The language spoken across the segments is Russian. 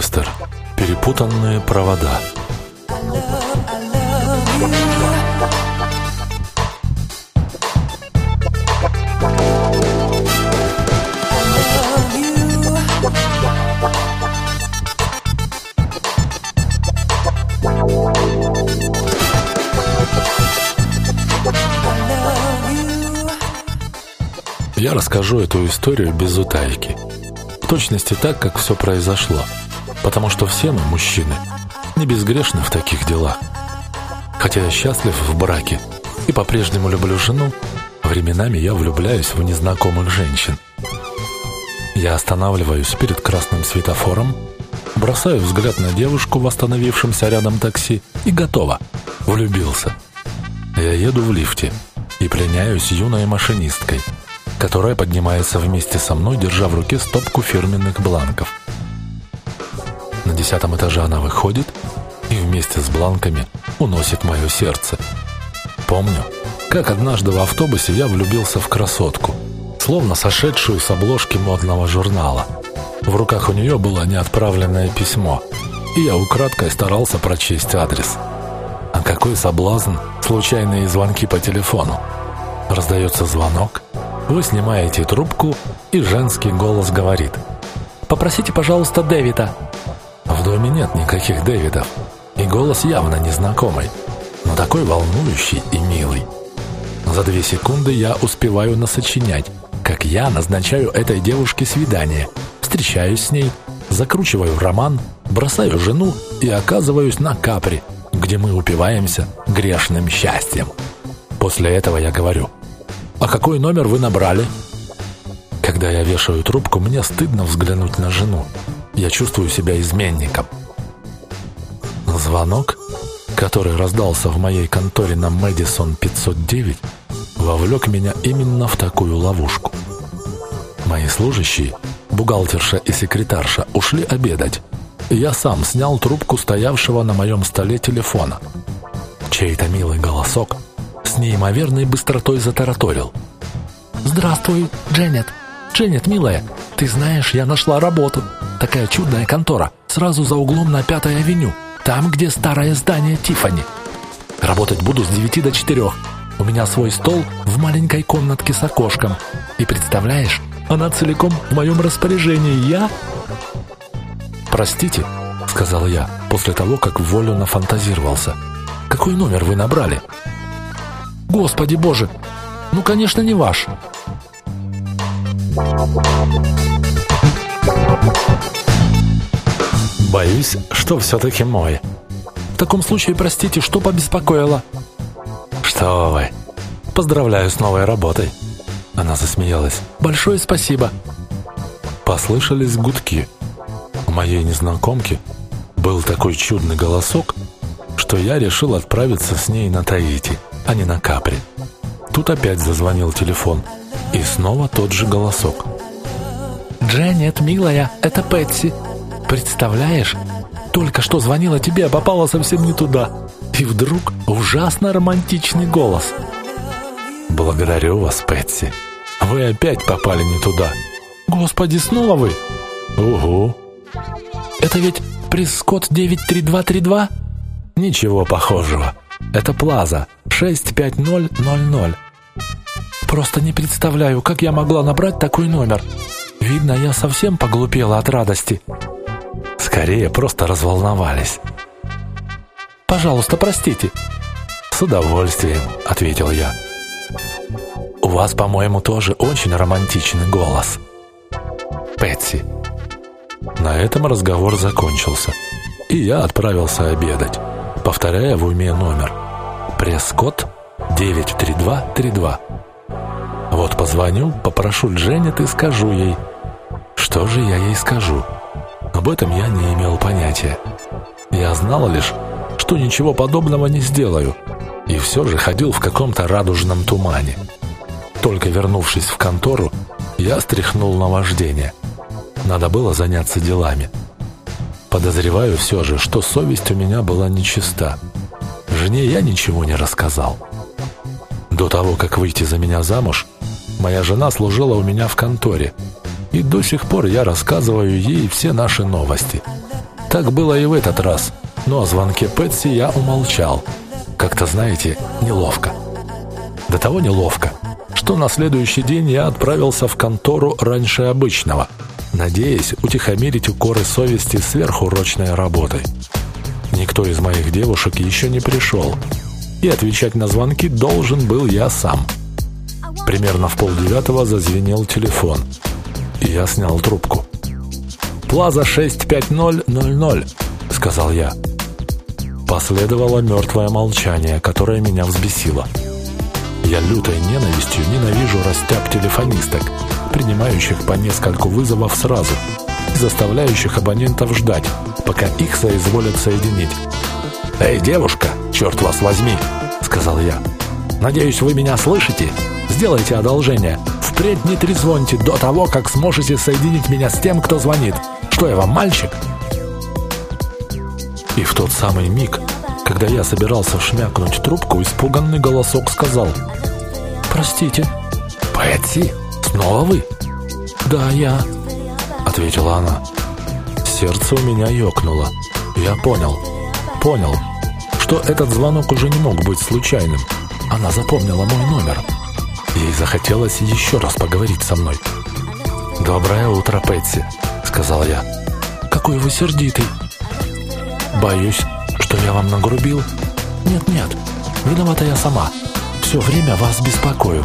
Фред Бестер. Перепутанные провода. Я расскажу эту историю без утайки. В точности так, как все произошло. Потому что все мы, мужчины, не безгрешны в таких делах. Хотя я счастлив в браке и по-прежнему люблю жену, временами я влюбляюсь в незнакомых женщин. Я останавливаюсь перед красным светофором, бросаю взгляд на девушку в остановившемся рядом такси и готово. Влюбился. Я еду в лифте и пленяюсь юной машинисткой – которая поднимается вместе со мной, держа в руке стопку фирменных бланков. На десятом этаже она выходит и вместе с бланками уносит мое сердце. Помню, как однажды в автобусе я влюбился в красотку, словно сошедшую с обложки модного журнала. В руках у нее было неотправленное письмо, и я украдкой старался прочесть адрес. А какой соблазн случайные звонки по телефону. Раздается звонок, вы снимаете трубку, и женский голос говорит. «Попросите, пожалуйста, Дэвида». Доме нет никаких Дэвидов, и голос явно незнакомый, но такой волнующий и милый. За две секунды я успеваю насочинять, как я назначаю этой девушке свидание, встречаюсь с ней, закручиваю роман, бросаю жену и оказываюсь на капре, где мы упиваемся грешным счастьем. После этого я говорю – «А какой номер вы набрали?» Когда я вешаю трубку, мне стыдно взглянуть на жену. Я чувствую себя изменником. Звонок, который раздался в моей конторе на Мэдисон 509, вовлек меня именно в такую ловушку. Мои служащие, бухгалтерша и секретарша, ушли обедать. Я сам снял трубку стоявшего на моем столе телефона. Чей-то милый голосок – с неимоверной быстротой затараторил. «Здравствуй, Дженнет! Дженнет, милая, ты знаешь, я нашла работу. Такая чудная контора, сразу за углом на Пятой авеню, там, где старое здание Тифани. Работать буду с 9 до 4. У меня свой стол в маленькой комнатке с окошком. И представляешь, она целиком в моем распоряжении. Я...» «Простите», — сказал я, после того, как волю нафантазировался. «Какой номер вы набрали?» Господи боже! Ну, конечно, не ваш. Боюсь, что все-таки мой. В таком случае, простите, что побеспокоило? Что вы? Поздравляю с новой работой. Она засмеялась. Большое спасибо. Послышались гудки. У моей незнакомки был такой чудный голосок, что я решил отправиться с ней на Таити а не на капре. Тут опять зазвонил телефон. И снова тот же голосок. «Дженнет, милая, это Пэтси. Представляешь, только что звонила тебе, а попала совсем не туда. И вдруг ужасно романтичный голос. Благодарю вас, Пэтси. Вы опять попали не туда. Господи, снова вы? Угу. Это ведь Прескотт 93232? Ничего похожего. Это Плаза 65000. Просто не представляю, как я могла набрать такой номер. Видно, я совсем поглупела от радости. Скорее, просто разволновались. Пожалуйста, простите. С удовольствием, ответил я. У вас, по-моему, тоже очень романтичный голос. Пэтси. На этом разговор закончился, и я отправился обедать повторяя в уме номер. Пресс-код 93232. Вот позвоню, попрошу Дженнет и скажу ей. Что же я ей скажу? Об этом я не имел понятия. Я знал лишь, что ничего подобного не сделаю, и все же ходил в каком-то радужном тумане. Только вернувшись в контору, я стряхнул на вождение. Надо было заняться делами. Подозреваю все же, что совесть у меня была нечиста. Жене я ничего не рассказал. До того, как выйти за меня замуж, моя жена служила у меня в конторе. И до сих пор я рассказываю ей все наши новости. Так было и в этот раз. Но о звонке Пэтси я умолчал. Как-то, знаете, неловко. До того неловко, что на следующий день я отправился в контору раньше обычного, надеясь утихомирить укоры совести сверхурочной работой. Никто из моих девушек еще не пришел, и отвечать на звонки должен был я сам. Примерно в полдевятого зазвенел телефон, я снял трубку. «Плаза 65000», — сказал я. Последовало мертвое молчание, которое меня взбесило. Я лютой ненавистью ненавижу растяп телефонисток, принимающих по нескольку вызовов сразу заставляющих абонентов ждать, пока их соизволят соединить. «Эй, девушка, черт вас возьми!» — сказал я. «Надеюсь, вы меня слышите? Сделайте одолжение. Впредь не трезвоньте до того, как сможете соединить меня с тем, кто звонит. Что я вам, мальчик?» И в тот самый миг, когда я собирался шмякнуть трубку, испуганный голосок сказал «Простите». «Пэтси, снова вы?» «Да, я», — ответила она. Сердце у меня ёкнуло. Я понял, понял, что этот звонок уже не мог быть случайным. Она запомнила мой номер. Ей захотелось еще раз поговорить со мной. «Доброе утро, Пэтси», — сказал я. «Какой вы сердитый». «Боюсь, что я вам нагрубил?» «Нет-нет, виновата я сама. Все время вас беспокою.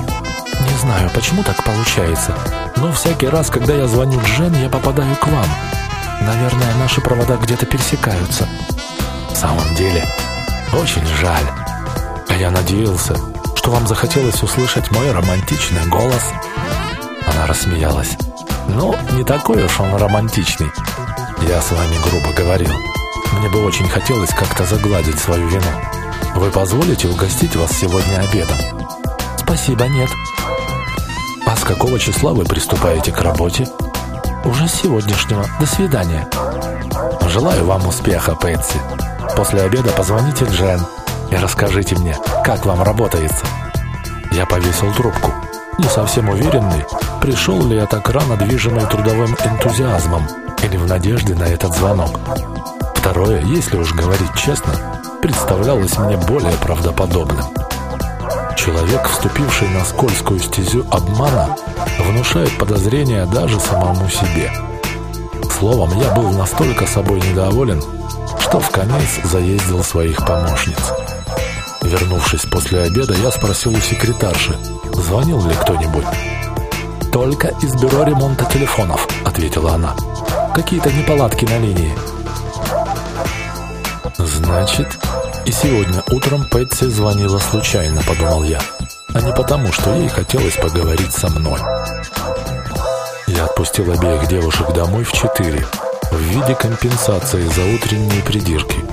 Не знаю, почему так получается, но всякий раз, когда я звоню Джен, я попадаю к вам. Наверное, наши провода где-то пересекаются. В самом деле, очень жаль. А я надеялся, что вам захотелось услышать мой романтичный голос. Она рассмеялась. Ну, не такой уж он романтичный. Я с вами грубо говорил. Мне бы очень хотелось как-то загладить свою вину. Вы позволите угостить вас сегодня обедом? Спасибо, нет. А с какого числа вы приступаете к работе? Уже с сегодняшнего. До свидания. Желаю вам успеха, Пэтси. После обеда позвоните Джен и расскажите мне, как вам работается. Я повесил трубку. Не совсем уверенный, пришел ли я так рано движимый трудовым энтузиазмом или в надежде на этот звонок. Второе, если уж говорить честно, представлялось мне более правдоподобным. Человек, вступивший на скользкую стезю обмана, внушает подозрения даже самому себе. Словом, я был настолько собой недоволен, что в конец заездил своих помощниц. Вернувшись после обеда, я спросил у секретарши, звонил ли кто-нибудь. «Только из бюро ремонта телефонов», — ответила она. «Какие-то неполадки на линии». «Значит, и сегодня утром Пэтси звонила случайно», — подумал я, а не потому, что ей хотелось поговорить со мной. Я отпустил обеих девушек домой в четыре, в виде компенсации за утренние придирки.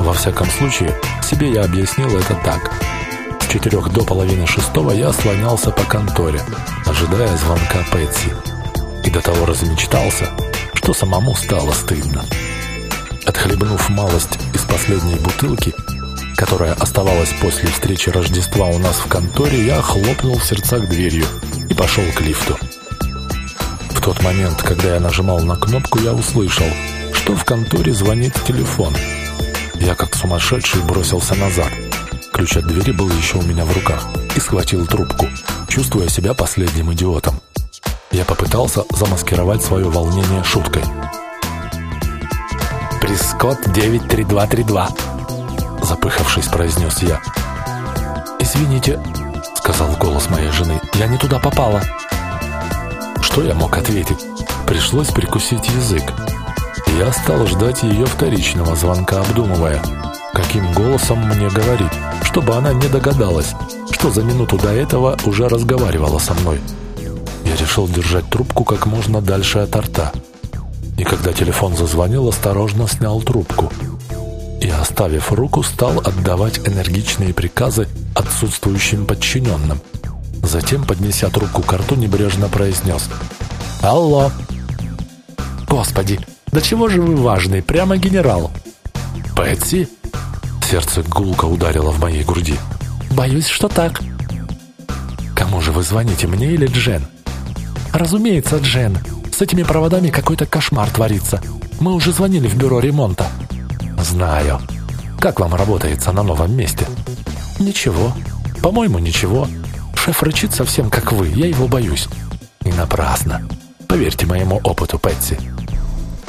Во всяком случае, себе я объяснил это так. С четырех до половины шестого я слонялся по конторе, ожидая звонка Пэтси. И до того размечтался, что самому стало стыдно. Отхлебнув малость из последней бутылки, которая оставалась после встречи Рождества у нас в конторе, я хлопнул в сердцах дверью и пошел к лифту. В тот момент, когда я нажимал на кнопку, я услышал, что в конторе звонит телефон. Я как сумасшедший бросился назад. Ключ от двери был еще у меня в руках и схватил трубку, чувствуя себя последним идиотом. Я попытался замаскировать свое волнение шуткой. «Прискот 93232», — запыхавшись, произнес я. «Извините», — сказал голос моей жены, — «я не туда попала». Что я мог ответить? Пришлось прикусить язык. Я стал ждать ее вторичного звонка, обдумывая, каким голосом мне говорить, чтобы она не догадалась, что за минуту до этого уже разговаривала со мной. Я решил держать трубку как можно дальше от рта. И когда телефон зазвонил, осторожно снял трубку. И, оставив руку, стал отдавать энергичные приказы отсутствующим подчиненным – Затем, поднеся трубку к рту, небрежно произнес «Алло!» «Господи, да чего же вы важный, прямо генерал!» «Пэтси?» Сердце гулко ударило в моей груди. «Боюсь, что так». «Кому же вы звоните, мне или Джен?» «Разумеется, Джен. с этими проводами какой-то кошмар творится. Мы уже звонили в бюро ремонта». «Знаю. Как вам работается на новом месте?» «Ничего. По-моему, ничего. Шеф рычит совсем как вы, я его боюсь». «И напрасно. Поверьте моему опыту, Пэтси.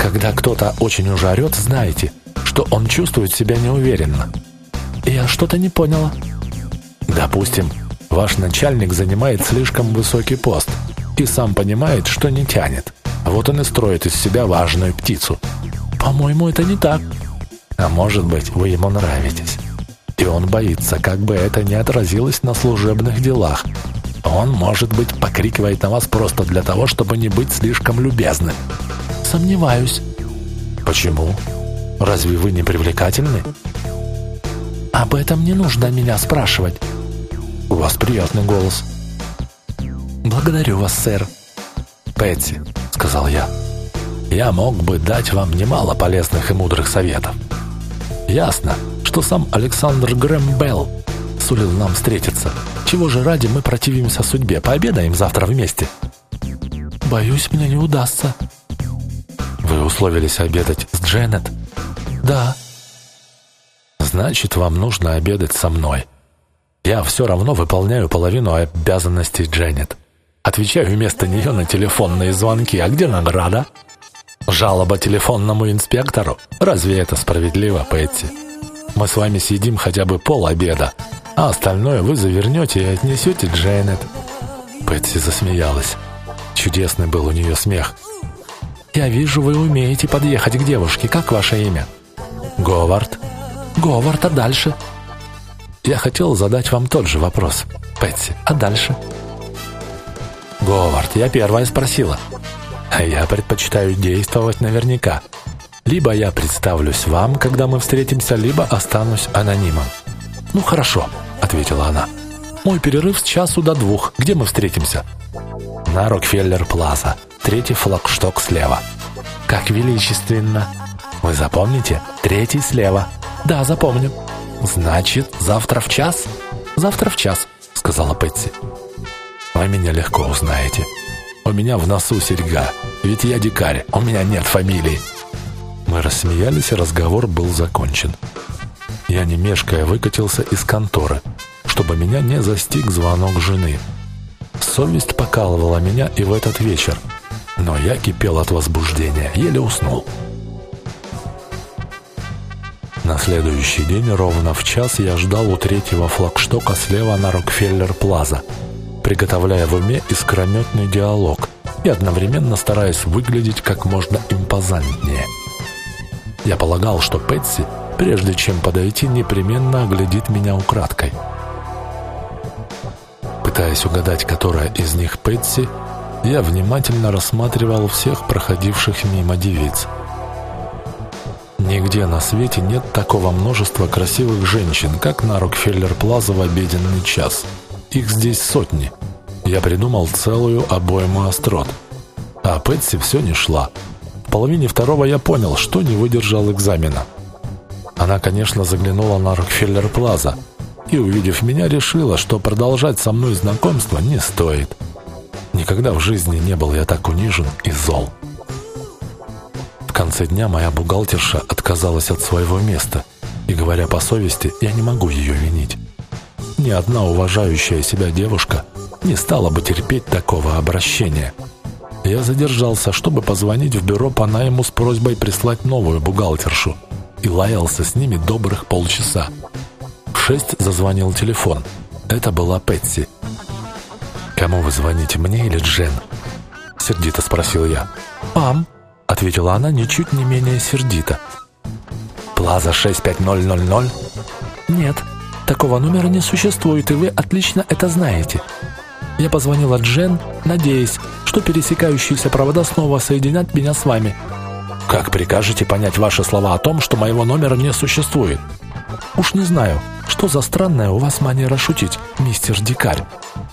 Когда кто-то очень уже орет, знаете, что он чувствует себя неуверенно». «Я что-то не поняла». «Допустим, ваш начальник занимает слишком высокий пост и сам понимает, что не тянет. Вот он и строит из себя важную птицу. По-моему, это не так. А может быть, вы ему нравитесь. И он боится, как бы это не отразилось на служебных делах. Он, может быть, покрикивает на вас просто для того, чтобы не быть слишком любезным. Сомневаюсь. Почему? Разве вы не привлекательны? Об этом не нужно меня спрашивать. У вас приятный голос. Благодарю вас, сэр. Пэтси, сказал я. Я мог бы дать вам немало полезных и мудрых советов. Ясно, что сам Александр Грэм Белл сулил нам встретиться. Чего же ради мы противимся судьбе? Пообедаем завтра вместе. Боюсь, мне не удастся. Вы условились обедать с Дженнет? Да. Значит, вам нужно обедать со мной. Я все равно выполняю половину обязанностей Дженнет. Отвечаю вместо нее на телефонные звонки. А где награда? Жалоба телефонному инспектору? Разве это справедливо, Пэтти? Мы с вами съедим хотя бы пол обеда, а остальное вы завернете и отнесете Джейнет. Пэтси засмеялась. Чудесный был у нее смех. «Я вижу, вы умеете подъехать к девушке. Как ваше имя?» «Говард». «Говард, а дальше?» «Я хотел задать вам тот же вопрос, Пэтси. А дальше?» «Говард, я первая спросила». «А я предпочитаю действовать наверняка. Либо я представлюсь вам, когда мы встретимся, либо останусь анонимом». «Ну хорошо», — ответила она. «Мой перерыв с часу до двух. Где мы встретимся?» «На Рокфеллер-Плаза. Третий флагшток слева». «Как величественно!» «Вы запомните? Третий слева». «Да, запомню». «Значит, завтра в час?» «Завтра в час», — сказала Пэтси. «Вы меня легко узнаете. У меня в носу серьга, ведь я дикарь, у меня нет фамилии». Мы рассмеялись, и разговор был закончен. Я, не мешкая, выкатился из конторы, чтобы меня не застиг звонок жены. Совесть покалывала меня и в этот вечер, но я кипел от возбуждения, еле уснул. На следующий день ровно в час я ждал у третьего флагштока слева на Рокфеллер-Плаза, приготовляя в уме искрометный диалог и одновременно стараясь выглядеть как можно импозантнее. Я полагал, что Пэтси прежде чем подойти, непременно оглядит меня украдкой. Пытаясь угадать, которая из них Пэтси, я внимательно рассматривал всех проходивших мимо девиц. Нигде на свете нет такого множества красивых женщин, как на Рокфеллер-Плаза в обеденный час. Их здесь сотни. Я придумал целую обойму острот. А Пэтси все не шла. В половине второго я понял, что не выдержал экзамена. Она, конечно, заглянула на Рокфеллер-Плаза и, увидев меня, решила, что продолжать со мной знакомство не стоит. Никогда в жизни не был я так унижен и зол. В конце дня моя бухгалтерша отказалась от своего места, и, говоря по совести, я не могу ее винить. Ни одна уважающая себя девушка не стала бы терпеть такого обращения. Я задержался, чтобы позвонить в бюро по найму с просьбой прислать новую бухгалтершу – и лаялся с ними добрых полчаса. В шесть зазвонил телефон. Это была Пэтси. «Кому вы звоните, мне или Джен?» Сердито спросил я. «Вам», — ответила она ничуть не менее сердито. «Плаза 65000?» «Нет, такого номера не существует, и вы отлично это знаете». Я позвонила Джен, надеясь, что пересекающиеся провода снова соединят меня с вами. Как прикажете понять ваши слова о том, что моего номера не существует? Уж не знаю, что за странная у вас манера шутить, мистер Дикарь.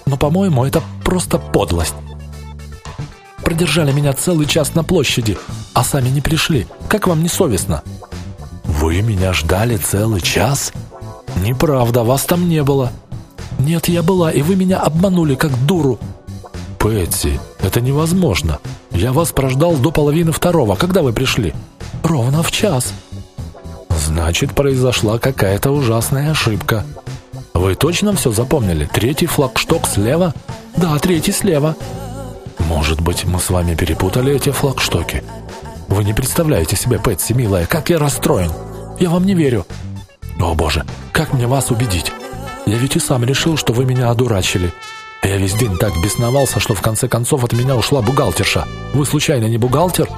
Но, по-моему, это просто подлость. Продержали меня целый час на площади, а сами не пришли. Как вам не совестно? Вы меня ждали целый час? Неправда, вас там не было. Нет, я была, и вы меня обманули, как дуру. Пэтси, это невозможно. Я вас прождал до половины второго. Когда вы пришли?» «Ровно в час». «Значит, произошла какая-то ужасная ошибка. Вы точно все запомнили? Третий флагшток слева?» «Да, третий слева». «Может быть, мы с вами перепутали эти флагштоки? Вы не представляете себе, Пэтси, милая, как я расстроен. Я вам не верю». «О, боже, как мне вас убедить? Я ведь и сам решил, что вы меня одурачили. Я весь день так бесновался, что в конце концов от меня ушла бухгалтерша. Вы случайно не бухгалтер?»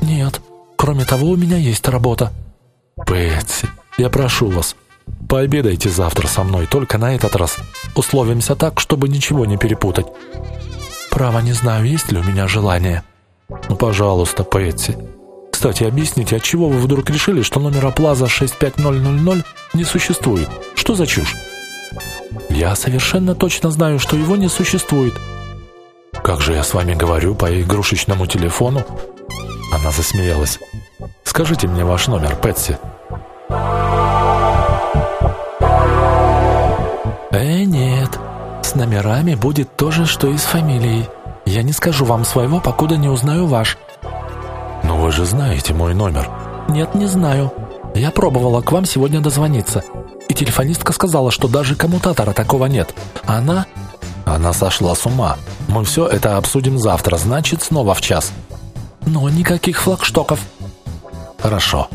«Нет. Кроме того, у меня есть работа». «Пэтси, я прошу вас, пообедайте завтра со мной, только на этот раз. Условимся так, чтобы ничего не перепутать». «Право не знаю, есть ли у меня желание». «Ну, пожалуйста, Пэтси. Кстати, объясните, отчего вы вдруг решили, что номера Плаза 65000 не существует? Что за чушь?» Я совершенно точно знаю, что его не существует. Как же я с вами говорю по игрушечному телефону? Она засмеялась. Скажите мне ваш номер, Пэтси. Э, нет. С номерами будет то же, что и с фамилией. Я не скажу вам своего, покуда не узнаю ваш. Но вы же знаете мой номер. Нет, не знаю. Я пробовала к вам сегодня дозвониться. И телефонистка сказала, что даже коммутатора такого нет. Она... Она сошла с ума. Мы все это обсудим завтра, значит, снова в час. Но никаких флагштоков. Хорошо.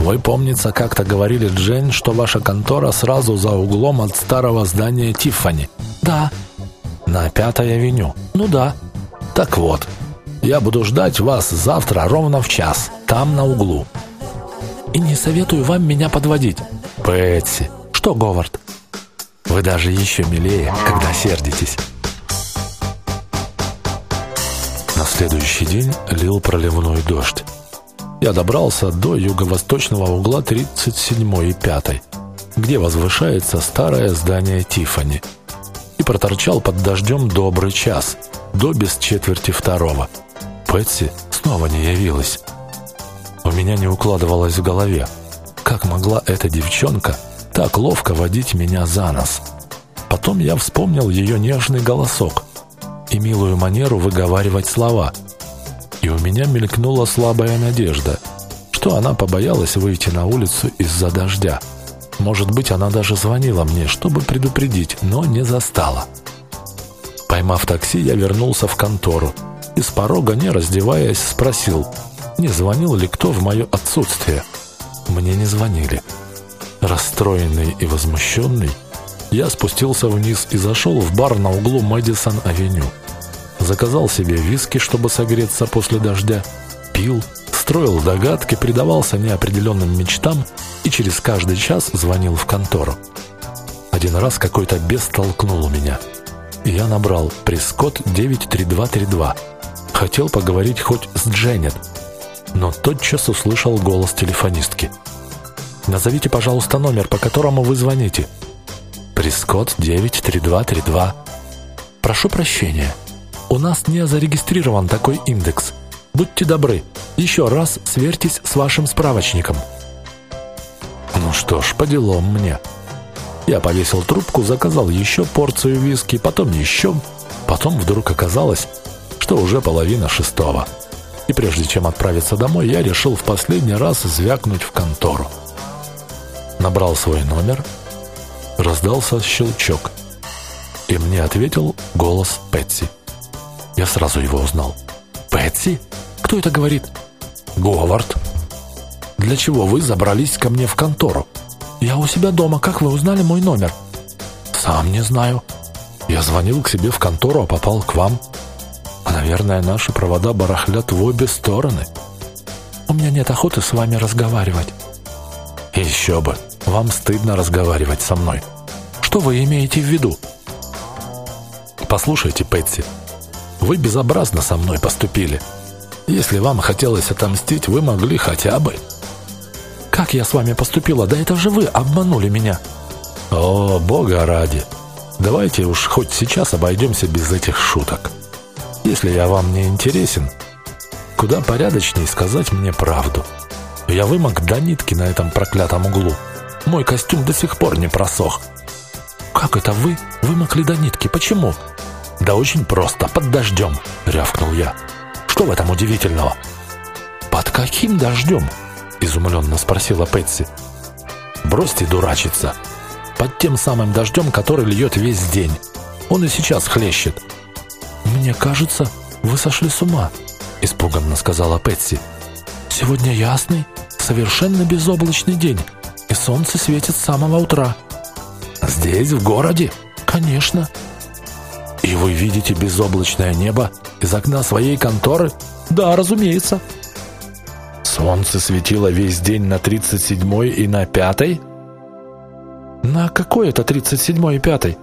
Вы, помнится, как-то говорили Джейн, что ваша контора сразу за углом от старого здания Тиффани. Да. На Пятой авеню. Ну да. Так вот, я буду ждать вас завтра ровно в час, там на углу. И не советую вам меня подводить. Пэтси. Что, Говард? Вы даже еще милее, когда сердитесь. На следующий день лил проливной дождь. Я добрался до юго-восточного угла 37 и 5, где возвышается старое здание Тифани, и проторчал под дождем добрый час, до без четверти второго. Пэтси снова не явилась. У меня не укладывалось в голове, как могла эта девчонка так ловко водить меня за нос. Потом я вспомнил ее нежный голосок и милую манеру выговаривать слова. И у меня мелькнула слабая надежда, что она побоялась выйти на улицу из-за дождя. Может быть, она даже звонила мне, чтобы предупредить, но не застала. Поймав такси, я вернулся в контору и с порога, не раздеваясь, спросил, не звонил ли кто в мое отсутствие. Мне не звонили. Расстроенный и возмущенный, я спустился вниз и зашел в бар на углу Мэдисон-авеню. Заказал себе виски, чтобы согреться после дождя, пил, строил догадки, предавался неопределенным мечтам и через каждый час звонил в контору. Один раз какой-то бес толкнул меня, и я набрал «Прескот 93232». Хотел поговорить хоть с Дженнет, но тотчас услышал голос телефонистки – Назовите, пожалуйста, номер, по которому вы звоните. Прескот 93232. Прошу прощения. У нас не зарегистрирован такой индекс. Будьте добры, еще раз сверьтесь с вашим справочником. Ну что ж, по делам мне. Я повесил трубку, заказал еще порцию виски, потом еще. Потом вдруг оказалось, что уже половина шестого. И прежде чем отправиться домой, я решил в последний раз звякнуть в контору набрал свой номер, раздался щелчок, и мне ответил голос Пэтси. Я сразу его узнал. «Пэтси? Кто это говорит?» «Говард». «Для чего вы забрались ко мне в контору?» «Я у себя дома. Как вы узнали мой номер?» «Сам не знаю. Я звонил к себе в контору, а попал к вам. Наверное, наши провода барахлят в обе стороны. У меня нет охоты с вами разговаривать». «Еще бы. Вам стыдно разговаривать со мной. Что вы имеете в виду? Послушайте, Пэтси, вы безобразно со мной поступили. Если вам хотелось отомстить, вы могли хотя бы... Как я с вами поступила? Да это же вы обманули меня. О, бога ради. Давайте уж хоть сейчас обойдемся без этих шуток. Если я вам не интересен, куда порядочней сказать мне правду. Я вымок до нитки на этом проклятом углу. Мой костюм до сих пор не просох. Как это вы вымокли до нитки? Почему? Да очень просто, под дождем, рявкнул я. Что в этом удивительного?» «Под каким дождем?» — изумленно спросила Пэтси. «Бросьте дурачиться. Под тем самым дождем, который льет весь день. Он и сейчас хлещет». «Мне кажется, вы сошли с ума», — испуганно сказала Пэтси. «Сегодня ясный, совершенно безоблачный день, и солнце светит с самого утра». «Здесь, в городе?» «Конечно». «И вы видите безоблачное небо из окна своей конторы?» «Да, разумеется». «Солнце светило весь день на 37-й и на 5-й?» «На какой это 37-й и 5-й?»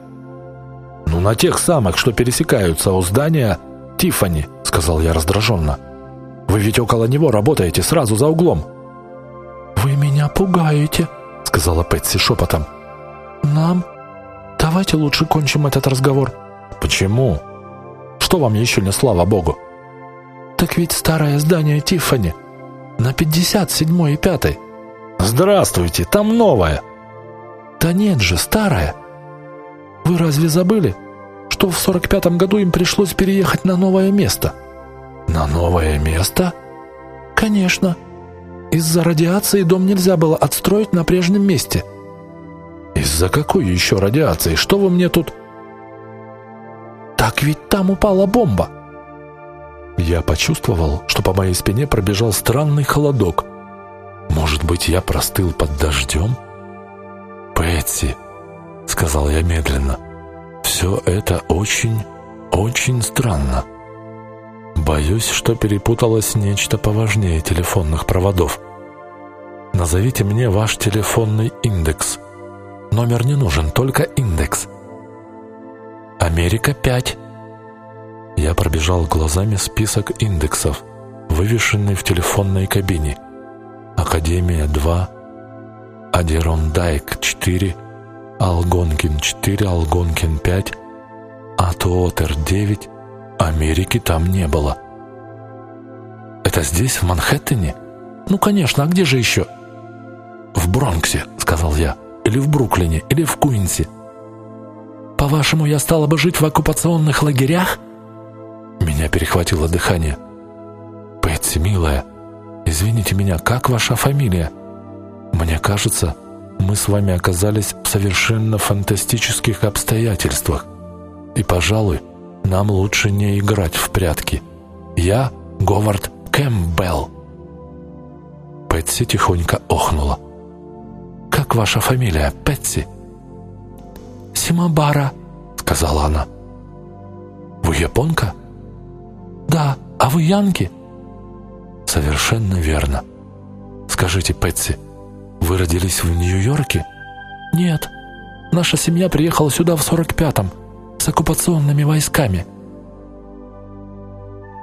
«Ну, на тех самых, что пересекаются у здания Тиффани», — сказал я раздраженно. «Вы ведь около него работаете, сразу за углом». «Вы меня пугаете», — сказала Пэтси шепотом. «Нам? Давайте лучше кончим этот разговор». «Почему? Что вам еще не слава богу?» «Так ведь старое здание Тиффани на 57 и 5 «Здравствуйте, там новое!» «Да нет же, старое!» «Вы разве забыли, что в 45-м году им пришлось переехать на новое место?» «На новое место?» «Конечно. Из-за радиации дом нельзя было отстроить на прежнем месте». «Из-за какой еще радиации? Что вы мне тут...» «Так ведь там упала бомба!» Я почувствовал, что по моей спине пробежал странный холодок. Может быть, я простыл под дождем? «Пэтси», — сказал я медленно, — «все это очень, очень странно. Боюсь, что перепуталось нечто поважнее телефонных проводов. Назовите мне ваш телефонный индекс. Номер не нужен, только индекс». «Америка 5», я пробежал глазами список индексов, вывешенный в телефонной кабине. Академия 2, Адерондайк 4, Алгонкин 4, Алгонкин 5, Атуотер 9. Америки там не было. «Это здесь, в Манхэттене?» «Ну, конечно, а где же еще?» «В Бронксе», — сказал я, — «или в Бруклине, или в Куинсе». «По-вашему, я стала бы жить в оккупационных лагерях?» Меня перехватило дыхание. «Пэтси, милая, извините меня, как ваша фамилия? Мне кажется, мы с вами оказались в совершенно фантастических обстоятельствах. И, пожалуй, нам лучше не играть в прятки. Я Говард Кэмпбелл». Пэтси тихонько охнула. «Как ваша фамилия, Пэтси?» «Симабара», — сказала она. «Вы японка?» «Да, а вы янки?» «Совершенно верно. Скажите, Пэтси, вы родились в Нью-Йорке?» «Нет. Наша семья приехала сюда в 45-м с оккупационными войсками».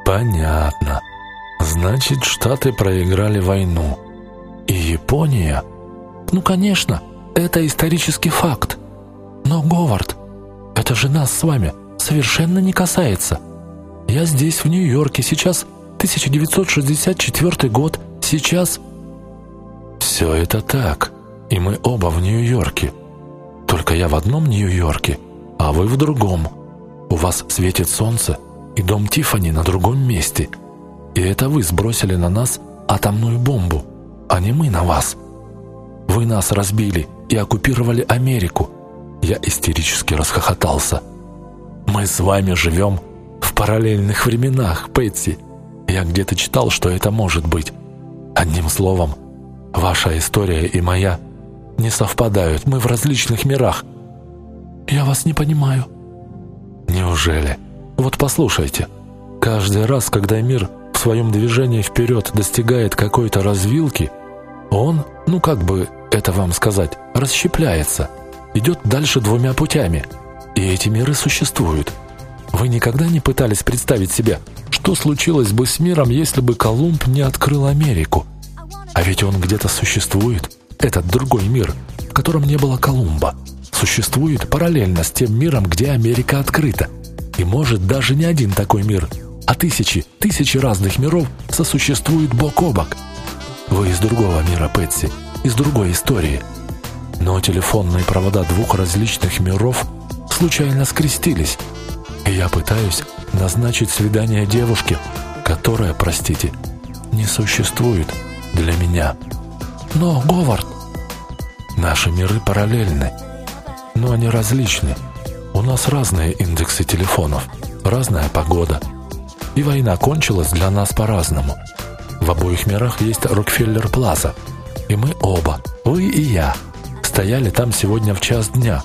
«Понятно. Значит, Штаты проиграли войну. И Япония?» «Ну, конечно, это исторический факт. Говард, это же нас с вами совершенно не касается». Я здесь, в Нью-Йорке, сейчас 1964 год, сейчас...» «Все это так, и мы оба в Нью-Йорке. Только я в одном Нью-Йорке, а вы в другом. У вас светит солнце, и дом Тиффани на другом месте. И это вы сбросили на нас атомную бомбу, а не мы на вас. Вы нас разбили и оккупировали Америку». Я истерически расхохотался. «Мы с вами живем в параллельных временах, Пэтси. Я где-то читал, что это может быть. Одним словом, ваша история и моя не совпадают. Мы в различных мирах. Я вас не понимаю. Неужели? Вот послушайте. Каждый раз, когда мир в своем движении вперед достигает какой-то развилки, он, ну как бы это вам сказать, расщепляется, идет дальше двумя путями. И эти миры существуют – вы никогда не пытались представить себе, что случилось бы с миром, если бы Колумб не открыл Америку? А ведь он где-то существует, этот другой мир, в котором не было Колумба. Существует параллельно с тем миром, где Америка открыта. И может даже не один такой мир, а тысячи, тысячи разных миров сосуществуют бок о бок. Вы из другого мира, Пэтси, из другой истории. Но телефонные провода двух различных миров случайно скрестились – я пытаюсь назначить свидание девушке, которая, простите, не существует для меня. Но, Говард, наши миры параллельны, но они различны. У нас разные индексы телефонов, разная погода. И война кончилась для нас по-разному. В обоих мирах есть Рокфеллер Плаза. И мы оба, вы и я, стояли там сегодня в час дня.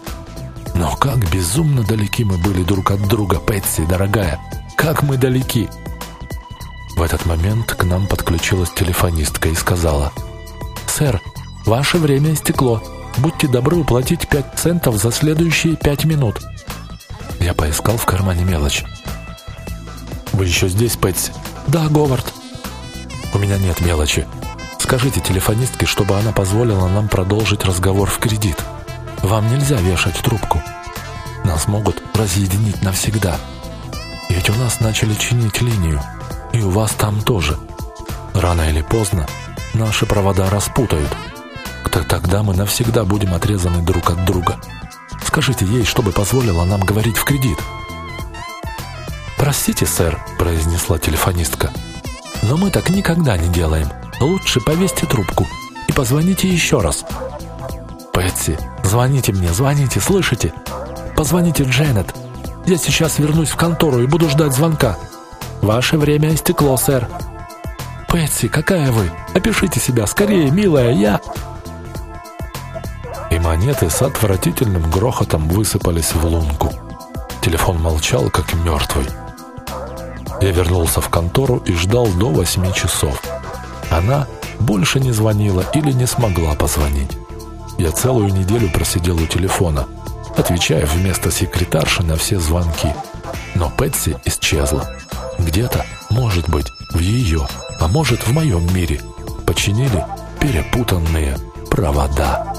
Но как безумно далеки мы были друг от друга, Пэтси, дорогая. Как мы далеки. В этот момент к нам подключилась телефонистка и сказала, «Сэр, ваше время истекло. Будьте добры уплатить пять центов за следующие пять минут». Я поискал в кармане мелочь. «Вы еще здесь, Пэтси?» «Да, Говард». «У меня нет мелочи. Скажите телефонистке, чтобы она позволила нам продолжить разговор в кредит. Вам нельзя вешать трубку. Нас могут разъединить навсегда. Ведь у нас начали чинить линию, и у вас там тоже. Рано или поздно наши провода распутают. Так тогда мы навсегда будем отрезаны друг от друга. Скажите ей, чтобы позволила нам говорить в кредит. «Простите, сэр», — произнесла телефонистка, «но мы так никогда не делаем. Лучше повесьте трубку и позвоните еще раз». «Пэтси, звоните мне, звоните, слышите? Позвоните Дженнет. Я сейчас вернусь в контору и буду ждать звонка. Ваше время истекло, сэр». «Пэтси, какая вы? Опишите себя, скорее, милая, я...» И монеты с отвратительным грохотом высыпались в лунку. Телефон молчал, как мертвый. Я вернулся в контору и ждал до восьми часов. Она больше не звонила или не смогла позвонить. Я целую неделю просидел у телефона, отвечая вместо секретарши на все звонки. Но Пэтси исчезла. Где-то, может быть, в ее, а может в моем мире, починили перепутанные провода.